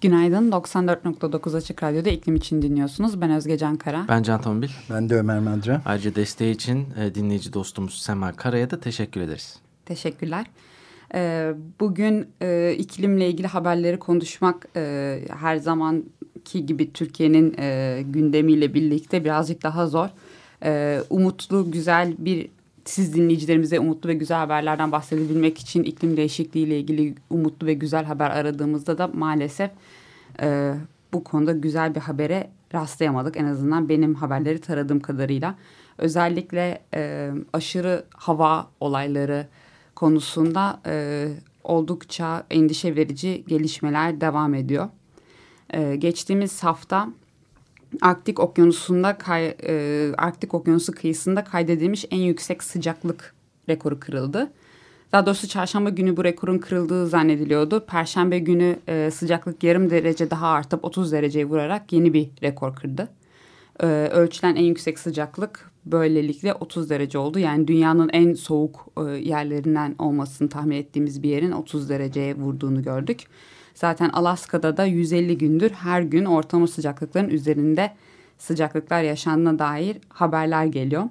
Günaydın. 94.9 Açık Radyo'da iklim için dinliyorsunuz. Ben Özge Can Kara. Ben Can Tombil. Ben de Ömer Madra. Ayrıca desteği için e, dinleyici dostumuz Sema Kara'ya da teşekkür ederiz. Teşekkürler. E, bugün e, iklimle ilgili haberleri konuşmak her zamanki gibi Türkiye'nin gündemiyle birlikte birazcık daha zor. Umutlu, güzel bir siz dinleyicilerimize umutlu ve güzel haberlerden bahsedebilmek için iklim değişikliği ile ilgili umutlu ve güzel haber aradığımızda da maalesef e, bu konuda güzel bir habere rastlayamadık. En azından benim haberleri taradığım kadarıyla. Özellikle e, aşırı hava olayları konusunda e, oldukça endişe verici gelişmeler devam ediyor. E, geçtiğimiz hafta Arktik Okyanusu'nda kay, e, Arktik Okyanusu kıyısında kaydedilmiş en yüksek sıcaklık rekoru kırıldı. Daha doğrusu çarşamba günü bu rekorun kırıldığı zannediliyordu. Perşembe günü e, sıcaklık yarım derece daha artıp 30 dereceye vurarak yeni bir rekor kırdı. E, ölçülen en yüksek sıcaklık böylelikle 30 derece oldu. Yani dünyanın en soğuk e, yerlerinden olmasını tahmin ettiğimiz bir yerin 30 dereceye vurduğunu gördük. Zaten Alaska'da da 150 gündür her gün ortalama sıcaklıkların üzerinde sıcaklıklar yaşandığına dair haberler geliyor.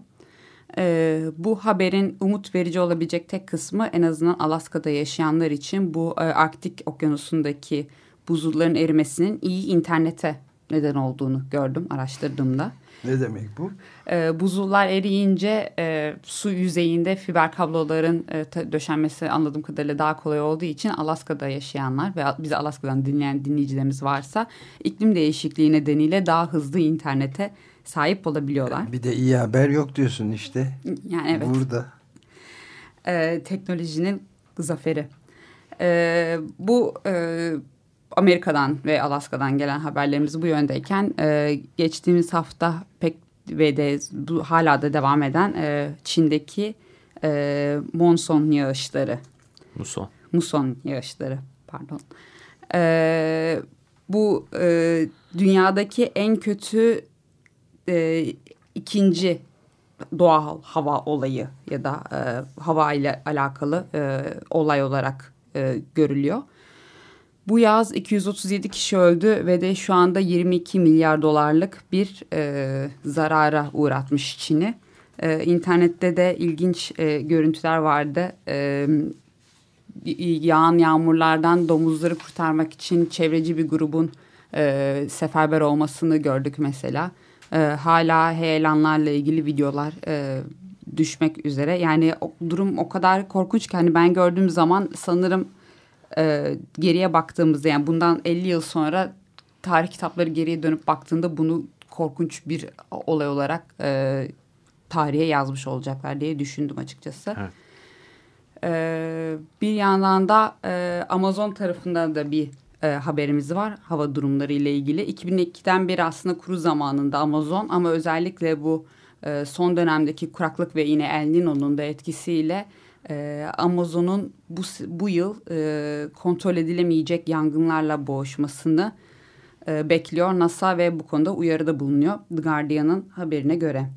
Ee, bu haberin umut verici olabilecek tek kısmı en azından Alaska'da yaşayanlar için bu e, Arktik okyanusundaki buzulların erimesinin iyi internete neden olduğunu gördüm araştırdığımda. Ne demek bu? E, buzullar eriyince e, su yüzeyinde fiber kabloların e, döşenmesi anladığım kadarıyla daha kolay olduğu için Alaska'da yaşayanlar ve bizi Alaska'dan dinleyen dinleyicilerimiz varsa iklim değişikliği nedeniyle daha hızlı internete sahip olabiliyorlar. Bir de iyi haber yok diyorsun işte. Yani evet. Burada. E, teknolojinin zaferi. E, bu e, Amerika'dan ve Alaska'dan gelen haberlerimiz bu yöndeyken e, geçtiğimiz hafta pek ve de bu hala da devam eden e, Çin'deki e, monson yağışları. Muson. Muson yağışları pardon. E, bu e, dünyadaki en kötü e, ikinci doğal hava olayı ya da e, hava ile alakalı e, olay olarak e, görülüyor. Bu yaz 237 kişi öldü ve de şu anda 22 milyar dolarlık bir e, zarara uğratmış Çin'i. E, internette de ilginç e, görüntüler vardı. E, yağan yağmurlardan domuzları kurtarmak için çevreci bir grubun e, seferber olmasını gördük mesela. E, hala heyelanlarla ilgili videolar e, düşmek üzere. Yani o, durum o kadar korkunç ki hani ben gördüğüm zaman sanırım e, geriye baktığımızda yani bundan 50 yıl sonra tarih kitapları geriye dönüp baktığında bunu korkunç bir olay olarak e, tarihe yazmış olacaklar diye düşündüm açıkçası. Evet. E, bir yandan da e, Amazon tarafından da bir e, haberimiz var hava durumları ile ilgili. 2002'den beri aslında kuru zamanında Amazon ama özellikle bu e, son dönemdeki kuraklık ve yine El Nino'nun da etkisiyle e, Amazon'un bu, bu yıl e, kontrol edilemeyecek yangınlarla boğuşmasını e, bekliyor NASA ve bu konuda uyarıda bulunuyor The Guardian'ın haberine göre.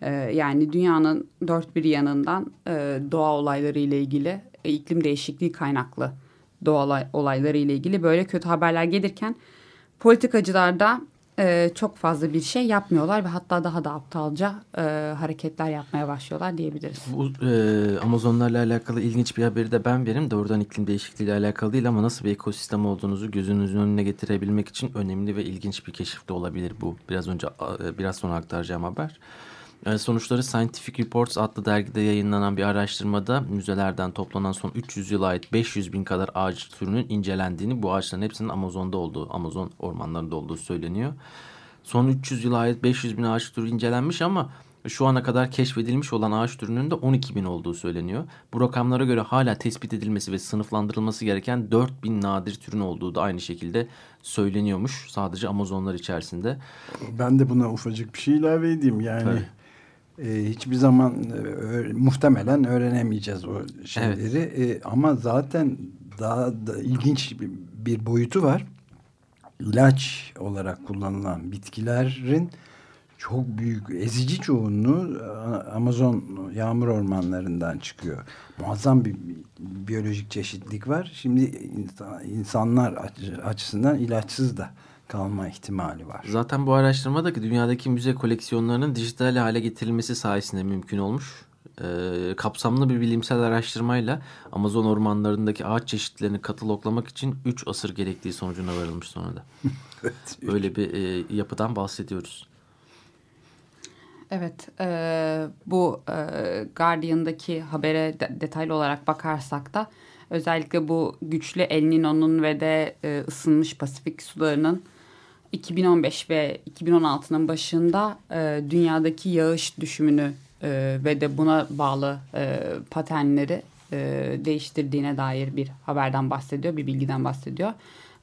E, yani dünyanın dört bir yanından e, doğa olayları ile ilgili e, iklim değişikliği kaynaklı doğa olayları ile ilgili böyle kötü haberler gelirken politikacılar da e, çok fazla bir şey yapmıyorlar ve hatta daha da aptalca e, hareketler yapmaya başlıyorlar diyebiliriz. Bu e, Amazonlarla alakalı ilginç bir haberi de ben verim. Doğrudan iklim değişikliği ile alakalı değil ama nasıl bir ekosistem olduğunuzu gözünüzün önüne getirebilmek için önemli ve ilginç bir keşif de olabilir bu. Biraz önce e, biraz sonra aktaracağım haber. E, sonuçları Scientific Reports adlı dergide yayınlanan bir araştırmada müzelerden toplanan son 300 yıla ait 500 bin kadar ağaç türünün incelendiğini, bu ağaçların hepsinin Amazon'da olduğu, Amazon ormanlarında olduğu söyleniyor. Son 300 yıla ait 500 bin ağaç türü incelenmiş ama Şu ana kadar keşfedilmiş olan ağaç türünün de 12 bin olduğu söyleniyor. Bu rakamlara göre hala tespit edilmesi ve sınıflandırılması gereken 4 bin nadir türün olduğu da aynı şekilde söyleniyormuş. Sadece Amazonlar içerisinde. Ben de buna ufacık bir şey ilave edeyim. Yani e, hiçbir zaman e, muhtemelen öğrenemeyeceğiz o şeyleri. Evet. E, ama zaten daha da ilginç bir, bir boyutu var. İlaç olarak kullanılan bitkilerin çok büyük ezici çoğunluğu Amazon yağmur ormanlarından çıkıyor. Muazzam bir biyolojik çeşitlilik var. Şimdi insanlar açısından ilaçsız da kalma ihtimali var. Zaten bu araştırma da dünyadaki müze koleksiyonlarının dijital hale getirilmesi sayesinde mümkün olmuş. Ee, kapsamlı bir bilimsel araştırmayla Amazon ormanlarındaki ağaç çeşitlerini kataloklamak için 3 asır gerektiği sonucuna varılmış sonra da. evet, Böyle bir e, yapıdan bahsediyoruz. Evet, e, bu e, Guardian'daki habere de, detaylı olarak bakarsak da özellikle bu güçlü El Niño'nun ve de e, ısınmış Pasifik sularının 2015 ve 2016'nın başında e, dünyadaki yağış düşümünü e, ve de buna bağlı e, paternleri e, değiştirdiğine dair bir haberden bahsediyor, bir bilgiden bahsediyor.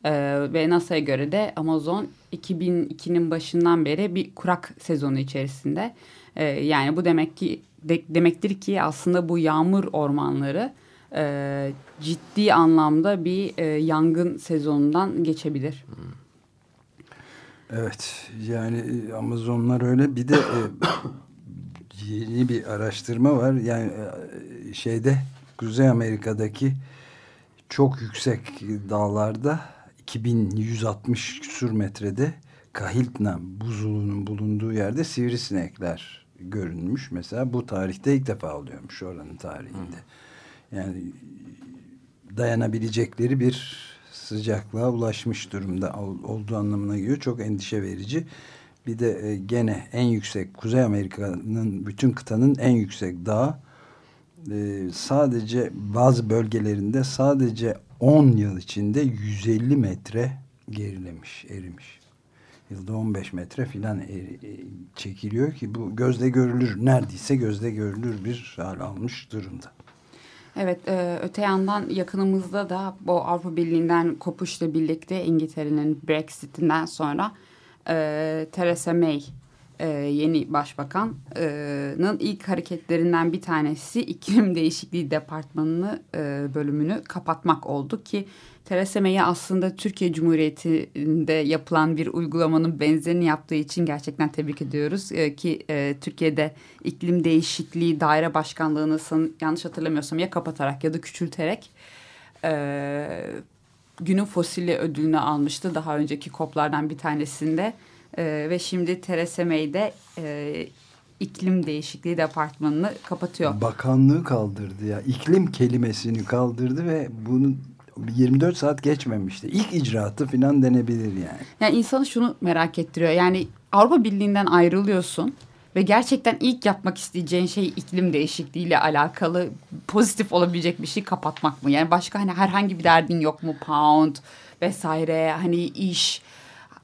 E, ve NASA'ya göre de Amazon 2002'nin başından beri bir kurak sezonu içerisinde. E, yani bu demek ki de, demektir ki aslında bu yağmur ormanları e, ciddi anlamda bir e, yangın sezonundan geçebilir. Evet yani e, Amazonlar öyle bir de e, yeni bir araştırma var yani e, şeyde Kuzey Amerika'daki çok yüksek dağlarda 2160 küsur metrede Kahiltna buzulunun bulunduğu yerde sivrisinekler görünmüş. Mesela bu tarihte ilk defa oluyormuş oranın tarihinde. Yani dayanabilecekleri bir sıcaklığa ulaşmış durumda olduğu anlamına geliyor. Çok endişe verici. Bir de e, gene en yüksek Kuzey Amerika'nın bütün kıtanın en yüksek dağı e, sadece bazı bölgelerinde sadece 10 yıl içinde 150 metre gerilemiş, erimiş. Yılda 15 metre filan e, çekiliyor ki bu gözle görülür, neredeyse gözle görülür bir hal almış durumda. Evet, e, öte yandan yakınımızda da bu Avrupa Birliği'nden kopuşla birlikte İngiltere'nin Brexit'inden sonra e, Theresa May e, yeni başbakanın ilk hareketlerinden bir tanesi iklim değişikliği departmanını e, bölümünü kapatmak oldu ki Theresa May'e aslında Türkiye Cumhuriyeti'nde yapılan bir uygulamanın benzerini yaptığı için gerçekten tebrik ediyoruz. E, ki e, Türkiye'de iklim değişikliği daire başkanlığını yanlış hatırlamıyorsam ya kapatarak ya da küçülterek e, günün fosili ödülünü almıştı daha önceki koplardan bir tanesinde. E, ve şimdi Theresa May de e, iklim değişikliği departmanını kapatıyor. Bakanlığı kaldırdı ya. iklim kelimesini kaldırdı ve bunu 24 saat geçmemişti. İlk icraatı falan denebilir yani. Yani insanı şunu merak ettiriyor. Yani Avrupa Birliği'nden ayrılıyorsun ve gerçekten ilk yapmak isteyeceğin şey iklim değişikliğiyle alakalı pozitif olabilecek bir şey kapatmak mı? Yani başka hani herhangi bir derdin yok mu? Pound vesaire hani iş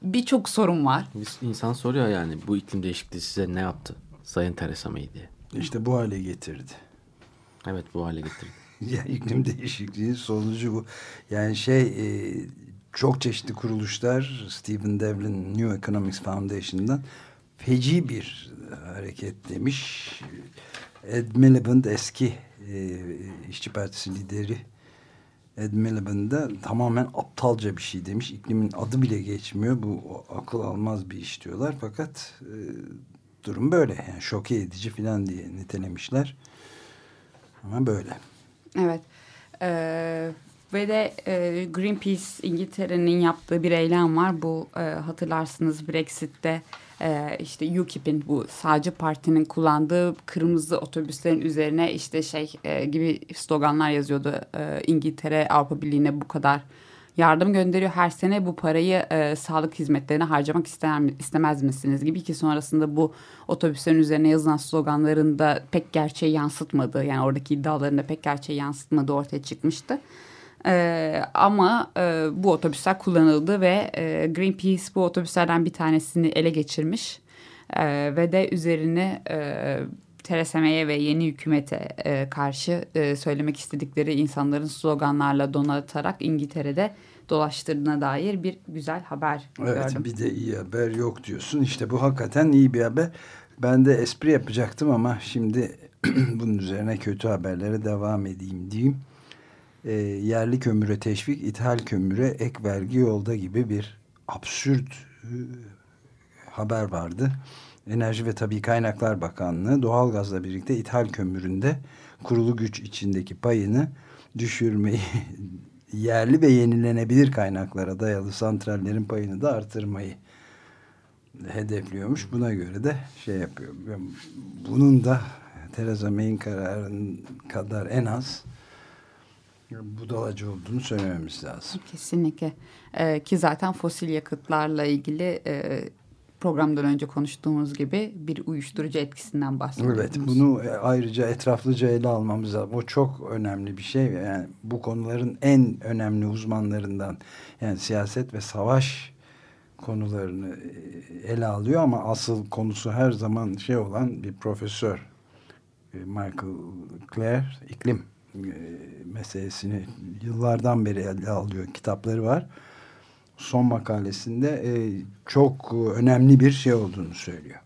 birçok sorun var. İnsan soruyor yani bu iklim değişikliği size ne yaptı? Sayın Theresa May diye. İşte bu hale getirdi. Evet bu hale getirdi. ya iklim değişikliği sonucu bu. Yani şey e, çok çeşitli kuruluşlar Stephen Devlin New Economics Foundation'dan feci bir hareket demiş. Ed Miliband eski e, işçi partisi lideri Ed Miliband da tamamen aptalca bir şey demiş. İklimin adı bile geçmiyor. Bu akıl almaz bir iş diyorlar. Fakat e, durum böyle. Yani şoke edici falan diye nitelemişler. Ama böyle. Evet. Ee, ve de e, Greenpeace İngiltere'nin yaptığı bir eylem var. Bu e, hatırlarsınız Brexit'te işte UKIP'in bu sağcı partinin kullandığı kırmızı otobüslerin üzerine işte şey e, gibi sloganlar yazıyordu. E, İngiltere Avrupa Birliği'ne bu kadar yardım gönderiyor her sene bu parayı e, sağlık hizmetlerine harcamak ister, istemez misiniz gibi ki sonrasında bu otobüslerin üzerine yazılan sloganların da pek gerçeği yansıtmadığı yani oradaki iddiaların da pek gerçeği yansıtmadığı ortaya çıkmıştı. Ee, ama e, bu otobüsler kullanıldı ve e, Greenpeace bu otobüslerden bir tanesini ele geçirmiş E, ve de üzerine e, Theresa May'e ve yeni hükümete e, karşı e, söylemek istedikleri insanların sloganlarla donatarak İngiltere'de dolaştırdığına dair bir güzel haber evet, gördüm. Bir de iyi haber yok diyorsun. İşte bu hakikaten iyi bir haber. Ben de espri yapacaktım ama şimdi bunun üzerine kötü haberlere devam edeyim diyeyim. E, yerli kömüre teşvik, ithal kömüre ek vergi yolda gibi bir absürt e, haber vardı. Enerji ve Tabi Kaynaklar Bakanlığı doğalgazla birlikte ithal kömüründe kurulu güç içindeki payını düşürmeyi yerli ve yenilenebilir kaynaklara dayalı santrallerin payını da artırmayı hedefliyormuş. Buna göre de şey yapıyor. Bunun da Theresa May'in kararının kadar en az budalacı olduğunu söylememiz lazım. Kesinlikle. Ee, ki zaten fosil yakıtlarla ilgili e, programdan önce konuştuğumuz gibi bir uyuşturucu etkisinden bahsediyoruz. Evet bunu e, ayrıca etraflıca ele almamız lazım. O çok önemli bir şey. Yani bu konuların en önemli uzmanlarından yani siyaset ve savaş konularını e, ele alıyor ama asıl konusu her zaman şey olan bir profesör e, Michael Clare iklim meselesini yıllardan beri ele alıyor. Kitapları var son makalesinde e, çok önemli bir şey olduğunu söylüyor.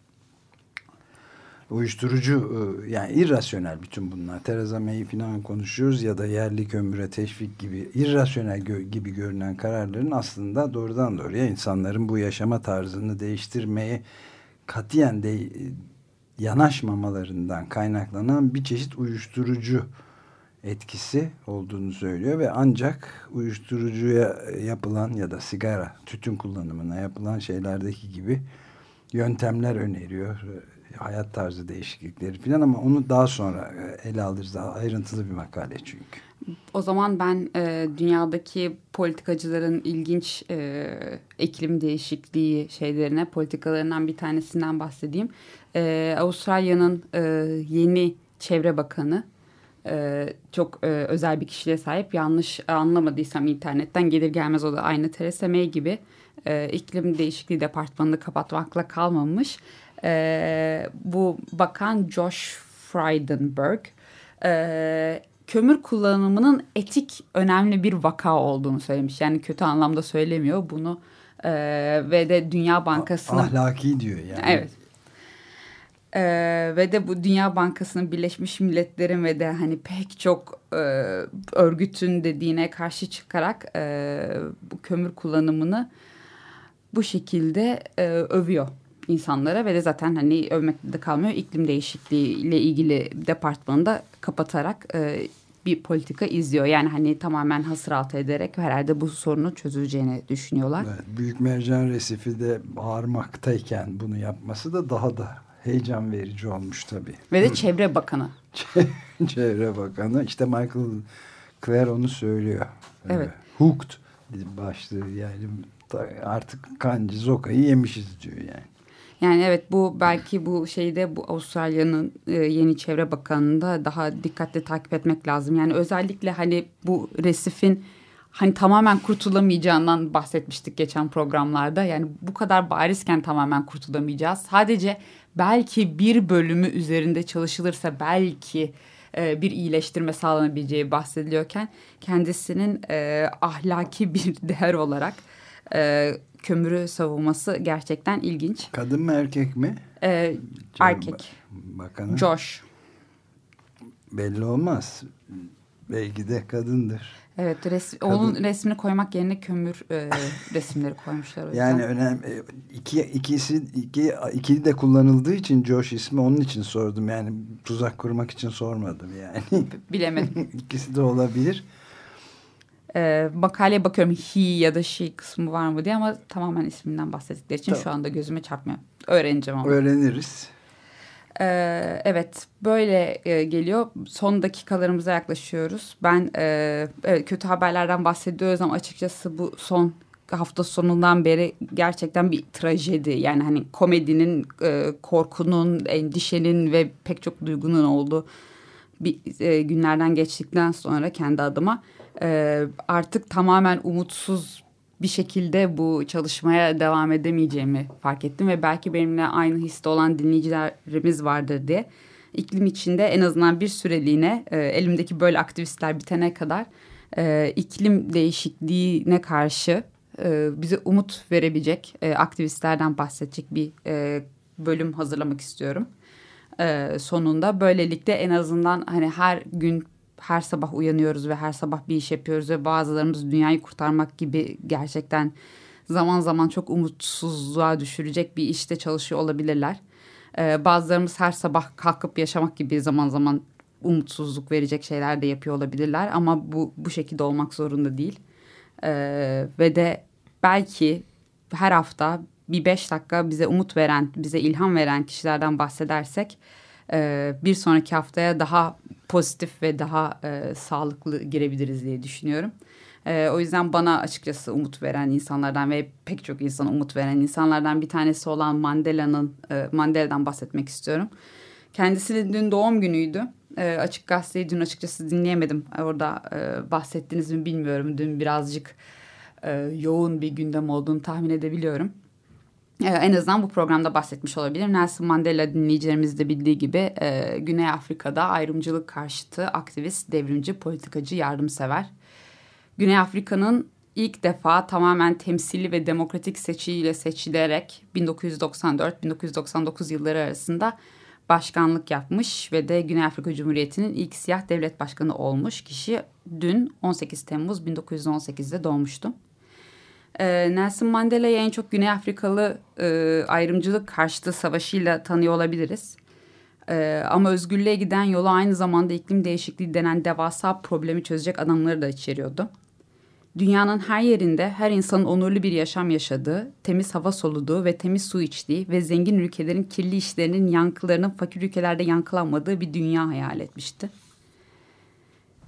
Uyuşturucu e, yani irrasyonel bütün bunlar. Theresa May'i falan konuşuyoruz ya da yerli kömüre teşvik gibi irrasyonel gö gibi görünen kararların aslında doğrudan doğruya insanların bu yaşama tarzını değiştirmeye katiyen de yanaşmamalarından kaynaklanan bir çeşit uyuşturucu etkisi olduğunu söylüyor ve ancak uyuşturucuya yapılan ya da sigara, tütün kullanımına yapılan şeylerdeki gibi yöntemler öneriyor. Hayat tarzı değişiklikleri falan ama onu daha sonra ele alırız. Daha ayrıntılı bir makale çünkü. O zaman ben e, dünyadaki politikacıların ilginç e, iklim değişikliği şeylerine, politikalarından bir tanesinden bahsedeyim. E, Avustralya'nın e, yeni çevre bakanı e, çok e, özel bir kişiliğe sahip. Yanlış anlamadıysam internetten gelir gelmez o da aynı Theresa May gibi e, iklim değişikliği departmanını kapatmakla kalmamış. E, bu bakan Josh Frydenberg e, kömür kullanımının etik önemli bir vaka olduğunu söylemiş. Yani kötü anlamda söylemiyor bunu e, ve de Dünya Bankası'nın... Ahlaki diyor yani. Evet. Ee, ve de bu Dünya Bankası'nın Birleşmiş Milletler'in ve de hani pek çok e, örgütün dediğine karşı çıkarak e, bu kömür kullanımını bu şekilde e, övüyor insanlara ve de zaten hani övmekte de kalmıyor iklim değişikliği ile ilgili departmanı da kapatarak e, bir politika izliyor. Yani hani tamamen hasır altı ederek herhalde bu sorunu çözüleceğini düşünüyorlar. Evet, Büyük Mercan Resifi de bağırmaktayken bunu yapması da daha da heyecan verici olmuş tabii. Ve de Çevre Bakanı. Çevre Bakanı. işte Michael Clare onu söylüyor. Evet. Hooked başlığı yani artık kancı zokayı yemişiz diyor yani. Yani evet bu belki bu şeyde bu Avustralya'nın e, yeni çevre bakanında daha dikkatli takip etmek lazım. Yani özellikle hani bu resifin hani tamamen kurtulamayacağından bahsetmiştik geçen programlarda. Yani bu kadar barizken tamamen kurtulamayacağız. Sadece belki bir bölümü üzerinde çalışılırsa belki e, bir iyileştirme sağlanabileceği bahsediliyorken kendisinin e, ahlaki bir değer olarak e, kömürü savunması gerçekten ilginç. Kadın mı erkek mi? E, erkek. Bakanı. Josh. Belli olmaz. Belki de kadındır. Evet, res Kadın. onun resmini koymak yerine kömür e, resimleri koymuşlar. O yani önemli. E, iki, ikisi iki, ikili de kullanıldığı için Josh ismi onun için sordum. Yani tuzak kurmak için sormadım yani. Bilemedim. İkisi de olabilir. E, makaleye bakıyorum he ya da she kısmı var mı diye ama tamamen isminden bahsettikleri için tamam. şu anda gözüme çarpmıyor. Öğreneceğim ama. Öğreniriz. Ee, evet böyle e, geliyor. Son dakikalarımıza yaklaşıyoruz. Ben e, evet, kötü haberlerden bahsediyoruz ama açıkçası bu son hafta sonundan beri gerçekten bir trajedi. Yani hani komedinin, e, korkunun, endişenin ve pek çok duygunun olduğu bir e, günlerden geçtikten sonra kendi adıma e, artık tamamen umutsuz bir şekilde bu çalışmaya devam edemeyeceğimi fark ettim ve belki benimle aynı histe olan dinleyicilerimiz vardır diye iklim içinde en azından bir süreliğine e, elimdeki böyle aktivistler bitene kadar e, iklim değişikliğine karşı e, bize umut verebilecek e, aktivistlerden bahsedecek bir e, bölüm hazırlamak istiyorum. E, sonunda böylelikle en azından hani her gün her sabah uyanıyoruz ve her sabah bir iş yapıyoruz ve bazılarımız dünyayı kurtarmak gibi gerçekten zaman zaman çok umutsuzluğa düşürecek bir işte çalışıyor olabilirler. Ee, bazılarımız her sabah kalkıp yaşamak gibi zaman zaman umutsuzluk verecek şeyler de yapıyor olabilirler ama bu bu şekilde olmak zorunda değil. Ee, ve de belki her hafta bir beş dakika bize umut veren, bize ilham veren kişilerden bahsedersek e, bir sonraki haftaya daha pozitif ve daha e, sağlıklı girebiliriz diye düşünüyorum. E, o yüzden bana açıkçası umut veren insanlardan ve pek çok insana umut veren insanlardan bir tanesi olan Mandela'nın e, Mandela'dan bahsetmek istiyorum. Kendisinin dün doğum günüydü. E, açık gazeteyi dün açıkçası dinleyemedim. Orada e, bahsettiniz mi bilmiyorum. Dün birazcık e, yoğun bir gündem olduğunu tahmin edebiliyorum. Ee, en azından bu programda bahsetmiş olabilir. Nelson Mandela dinleyicilerimiz de bildiği gibi e, Güney Afrika'da ayrımcılık karşıtı aktivist, devrimci, politikacı, yardımsever. Güney Afrika'nın ilk defa tamamen temsili ve demokratik seçiyle seçilerek 1994-1999 yılları arasında başkanlık yapmış ve de Güney Afrika Cumhuriyeti'nin ilk siyah devlet başkanı olmuş kişi dün 18 Temmuz 1918'de doğmuştu. E, Nelson Mandela'yı en çok Güney Afrikalı e, ayrımcılık karşıtı savaşıyla tanıyor olabiliriz. E, ama özgürlüğe giden yolu aynı zamanda iklim değişikliği denen devasa problemi çözecek adamları da içeriyordu. Dünyanın her yerinde her insanın onurlu bir yaşam yaşadığı, temiz hava soluduğu ve temiz su içtiği ve zengin ülkelerin kirli işlerinin yankılarının fakir ülkelerde yankılanmadığı bir dünya hayal etmişti.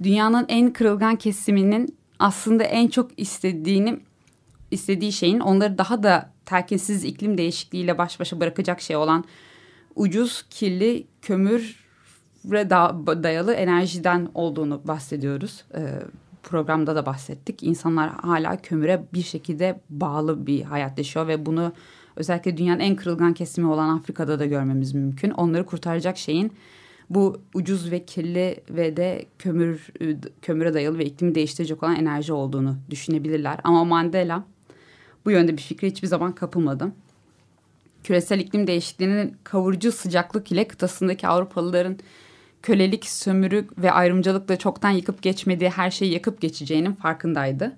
Dünyanın en kırılgan kesiminin aslında en çok istediğini istediği şeyin onları daha da terkinsiz iklim değişikliğiyle baş başa bırakacak şey olan ucuz, kirli, kömüre dayalı enerjiden olduğunu bahsediyoruz. Ee, programda da bahsettik. İnsanlar hala kömüre bir şekilde bağlı bir hayat yaşıyor ve bunu özellikle dünyanın en kırılgan kesimi olan Afrika'da da görmemiz mümkün. Onları kurtaracak şeyin bu ucuz ve kirli ve de kömür kömüre dayalı ve iklimi değiştirecek olan enerji olduğunu düşünebilirler. Ama Mandela bu yönde bir fikre hiçbir zaman kapılmadım. Küresel iklim değişikliğinin kavurucu sıcaklık ile kıtasındaki Avrupalıların kölelik, sömürü ve ayrımcılıkla çoktan yıkıp geçmediği her şeyi yakıp geçeceğinin farkındaydı.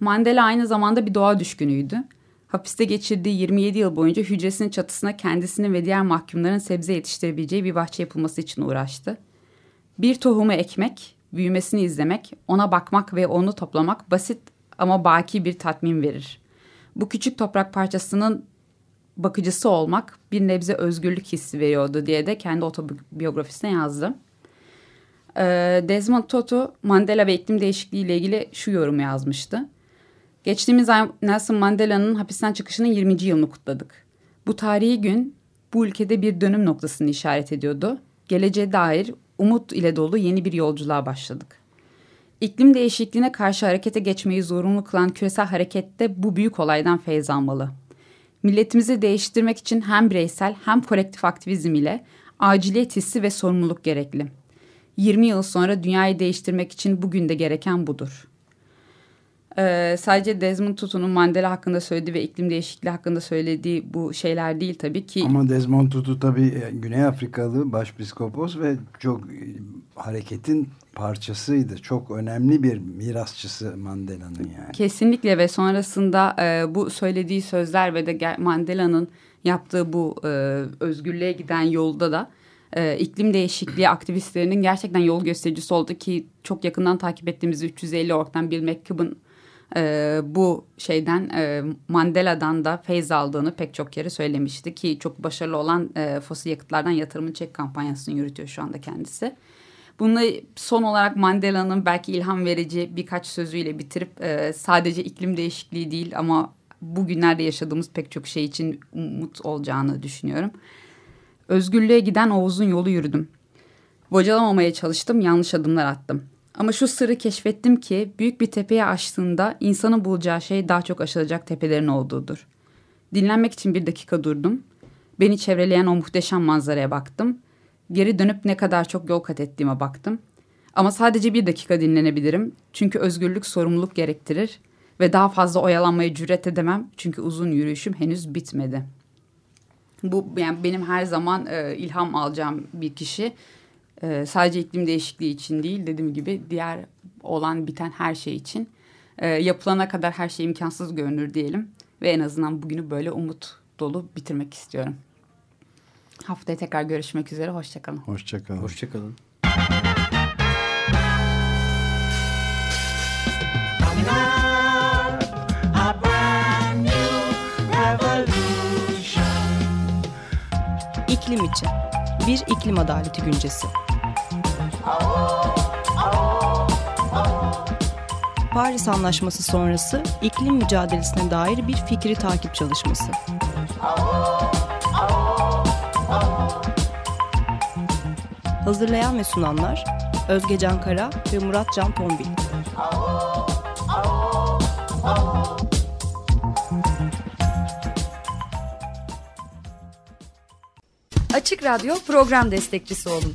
Mandela aynı zamanda bir doğa düşkünüydü. Hapiste geçirdiği 27 yıl boyunca hücresinin çatısına kendisini ve diğer mahkumların sebze yetiştirebileceği bir bahçe yapılması için uğraştı. Bir tohumu ekmek, büyümesini izlemek, ona bakmak ve onu toplamak basit ama baki bir tatmin verir bu küçük toprak parçasının bakıcısı olmak bir nebze özgürlük hissi veriyordu diye de kendi otobiyografisine yazdı. Ee, Desmond Tutu Mandela ve iklim değişikliği ile ilgili şu yorumu yazmıştı. Geçtiğimiz ay Nelson Mandela'nın hapisten çıkışının 20. yılını kutladık. Bu tarihi gün bu ülkede bir dönüm noktasını işaret ediyordu. Geleceğe dair umut ile dolu yeni bir yolculuğa başladık. İklim değişikliğine karşı harekete geçmeyi zorunlu kılan küresel harekette bu büyük olaydan feyz almalı. Milletimizi değiştirmek için hem bireysel hem kolektif aktivizm ile aciliyet hissi ve sorumluluk gerekli. 20 yıl sonra dünyayı değiştirmek için bugün de gereken budur. Ee, sadece Desmond Tutu'nun Mandela hakkında söylediği ve iklim değişikliği hakkında söylediği bu şeyler değil tabii ki. Ama Desmond Tutu tabii e, Güney Afrikalı başpiskopos ve çok e, hareketin parçasıydı. Çok önemli bir mirasçısı Mandela'nın yani. Kesinlikle ve sonrasında e, bu söylediği sözler ve de Mandela'nın yaptığı bu e, özgürlüğe giden yolda da e, iklim değişikliği aktivistlerinin gerçekten yol göstericisi oldu ki çok yakından takip ettiğimiz 350 orktan Bill McKibben e, bu şeyden e, Mandela'dan da feyz aldığını pek çok kere söylemişti ki çok başarılı olan e, fosil yakıtlardan yatırımın çek kampanyasını yürütüyor şu anda kendisi. Bunu son olarak Mandela'nın belki ilham verici birkaç sözüyle bitirip e, sadece iklim değişikliği değil ama bugünlerde yaşadığımız pek çok şey için umut olacağını düşünüyorum. Özgürlüğe giden o uzun yolu yürüdüm. Bocalamamaya çalıştım, yanlış adımlar attım. Ama şu sırrı keşfettim ki büyük bir tepeye aştığında insanın bulacağı şey daha çok aşılacak tepelerin olduğudur. Dinlenmek için bir dakika durdum. Beni çevreleyen o muhteşem manzaraya baktım. Geri dönüp ne kadar çok yol kat ettiğime baktım. Ama sadece bir dakika dinlenebilirim. Çünkü özgürlük sorumluluk gerektirir. Ve daha fazla oyalanmaya cüret edemem. Çünkü uzun yürüyüşüm henüz bitmedi. Bu yani benim her zaman e, ilham alacağım bir kişi. E, sadece iklim değişikliği için değil dediğim gibi diğer olan biten her şey için. E, yapılana kadar her şey imkansız görünür diyelim. Ve en azından bugünü böyle umut dolu bitirmek istiyorum. Haftaya tekrar görüşmek üzere. Hoşçakalın. Hoşçakalın. Hoşçakalın. İklim için bir iklim adaleti güncesi. Paris Anlaşması sonrası iklim mücadelesine dair bir fikri takip çalışması. Hazırlayan ve sunanlar Özge Can Kara ve Murat Can Tombil. Açık Radyo program destekçisi olun.